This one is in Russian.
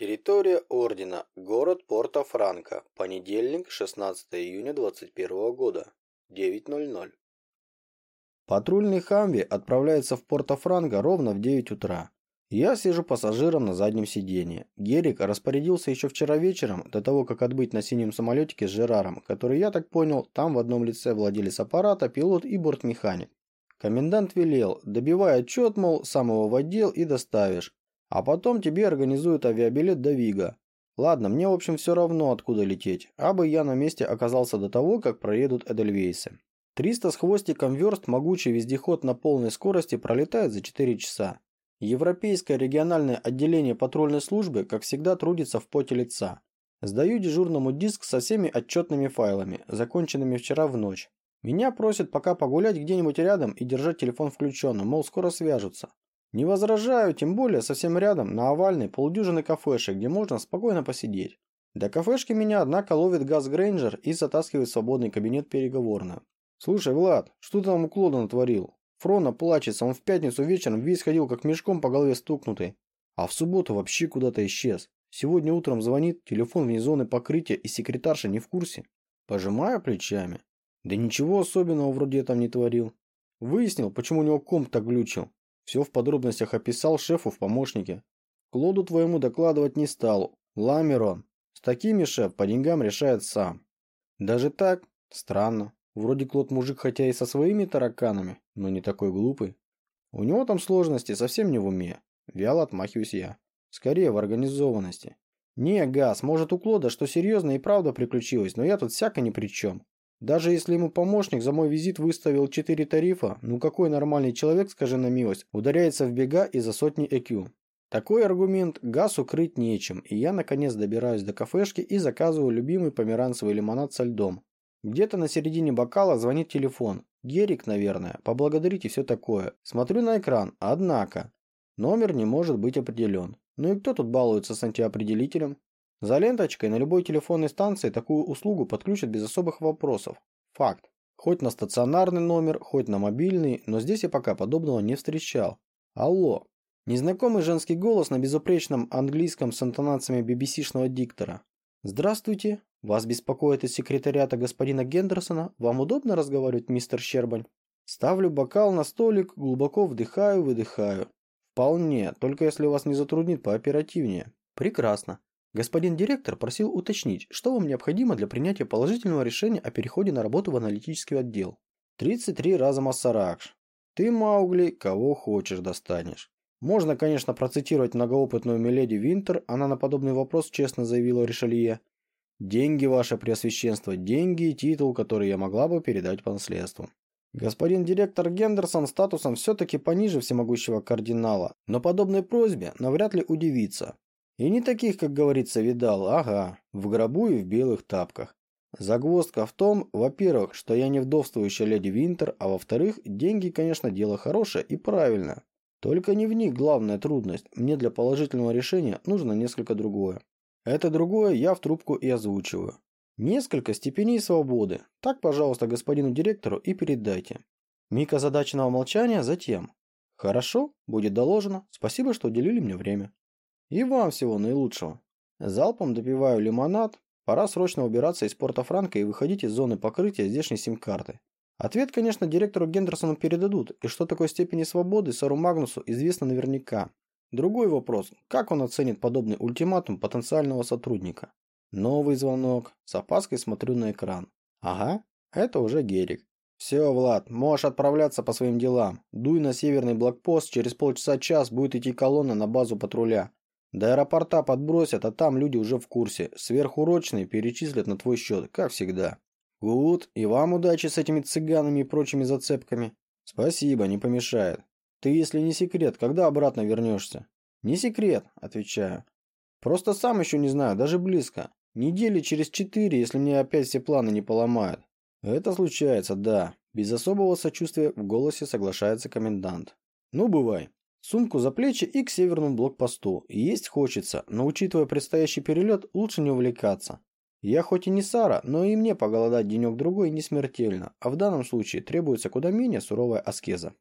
Территория Ордена. Город Порто-Франко. Понедельник, 16 июня 2021 года. 9.00. Патрульный Хамви отправляется в Порто-Франко ровно в 9 утра. Я сижу пассажиром на заднем сиденье. Герик распорядился еще вчера вечером, до того, как отбыть на синем самолетике с Жераром, который, я так понял, там в одном лице владелец аппарата, пилот и бортмеханик. Комендант велел, добивай отчет, мол, сам его в отдел и доставишь. А потом тебе организуют авиабилет до Вига. Ладно, мне в общем все равно, откуда лететь, а бы я на месте оказался до того, как проедут Эдельвейсы. 300 с хвостиком верст могучий вездеход на полной скорости пролетает за 4 часа. Европейское региональное отделение патрульной службы, как всегда, трудится в поте лица. Сдаю дежурному диск со всеми отчетными файлами, законченными вчера в ночь. Меня просят пока погулять где-нибудь рядом и держать телефон включенным, мол, скоро свяжутся. Не возражаю, тем более совсем рядом, на овальной полдюжины кафешек, где можно спокойно посидеть. До кафешки меня, однако, ловит Газ Грейнджер и затаскивает в свободный кабинет переговорную. «Слушай, Влад, что ты там у Клода натворил? Фрона плачется, он в пятницу вечером весь ходил как мешком по голове стукнутый. А в субботу вообще куда-то исчез. Сегодня утром звонит, телефон вне зоны покрытия и секретарша не в курсе. Пожимаю плечами. Да ничего особенного вроде я там не творил. Выяснил, почему у него комп так глючил. Все в подробностях описал шефу в помощнике. Клоду твоему докладывать не стал. Ламерон. С такими шеф по деньгам решает сам. Даже так? Странно. Вроде Клод мужик хотя и со своими тараканами, но не такой глупый. У него там сложности совсем не в уме. Вяло отмахиваюсь я. Скорее в организованности. Не, Газ, может у Клода что серьезно и правда приключилось, но я тут всяко ни при чем. Даже если ему помощник за мой визит выставил 4 тарифа, ну какой нормальный человек, скажи на милость, ударяется в бега из-за сотни EQ? Такой аргумент газ укрыть нечем, и я наконец добираюсь до кафешки и заказываю любимый померанцевый лимонад со льдом. Где-то на середине бокала звонит телефон. Герик, наверное, поблагодарить и все такое. Смотрю на экран, однако. Номер не может быть определен. Ну и кто тут балуется с антиопределителем? За ленточкой на любой телефонной станции такую услугу подключат без особых вопросов. Факт. Хоть на стационарный номер, хоть на мобильный, но здесь я пока подобного не встречал. Алло. Незнакомый женский голос на безупречном английском с интонациями BBC-шного диктора. Здравствуйте. Вас беспокоит из секретариата господина Гендерсона. Вам удобно разговаривать, мистер Щербань? Ставлю бокал на столик, глубоко вдыхаю, выдыхаю. Вполне, только если вас не затруднит пооперативнее. Прекрасно. Господин директор просил уточнить, что вам необходимо для принятия положительного решения о переходе на работу в аналитический отдел. 33 раза Массаракш. Ты, Маугли, кого хочешь достанешь. Можно, конечно, процитировать многоопытную Миледи Винтер, она на подобный вопрос честно заявила Ришелье. Деньги, ваше преосвященство, деньги и титул, который я могла бы передать по наследству. Господин директор Гендерсон статусом все-таки пониже всемогущего кардинала, но подобной просьбе навряд ли удивится. И не таких, как говорится, видал, ага, в гробу и в белых тапках. Загвоздка в том, во-первых, что я не вдовствующая леди Винтер, а во-вторых, деньги, конечно, дело хорошее и правильное. Только не в них главная трудность. Мне для положительного решения нужно несколько другое. Это другое я в трубку и озвучиваю. Несколько степеней свободы. Так, пожалуйста, господину директору и передайте. Миг озадаченного молчания затем. Хорошо, будет доложено. Спасибо, что уделили мне время. И вам всего наилучшего. Залпом допиваю лимонад. Пора срочно убираться из порта Франка и выходить из зоны покрытия здешней сим-карты. Ответ, конечно, директору Гендерсону передадут, и что такой степени свободы Сару Магнусу известно наверняка. Другой вопрос, как он оценит подобный ультиматум потенциального сотрудника? Новый звонок. С опаской смотрю на экран. Ага, это уже Герик. Все, Влад, можешь отправляться по своим делам. Дуй на северный блокпост, через полчаса-час будет идти колонна на базу патруля. До аэропорта подбросят, а там люди уже в курсе. Сверхурочные перечислят на твой счет, как всегда. Гуд, и вам удачи с этими цыганами и прочими зацепками. Спасибо, не помешает. Ты, если не секрет, когда обратно вернешься? Не секрет, отвечаю. Просто сам еще не знаю, даже близко. Недели через четыре, если мне опять все планы не поломают. Это случается, да. Без особого сочувствия в голосе соглашается комендант. Ну, бывай. Сумку за плечи и к северному блокпосту. Есть хочется, но учитывая предстоящий перелет, лучше не увлекаться. Я хоть и не Сара, но и мне поголодать денек-другой не смертельно, а в данном случае требуется куда менее суровая аскеза.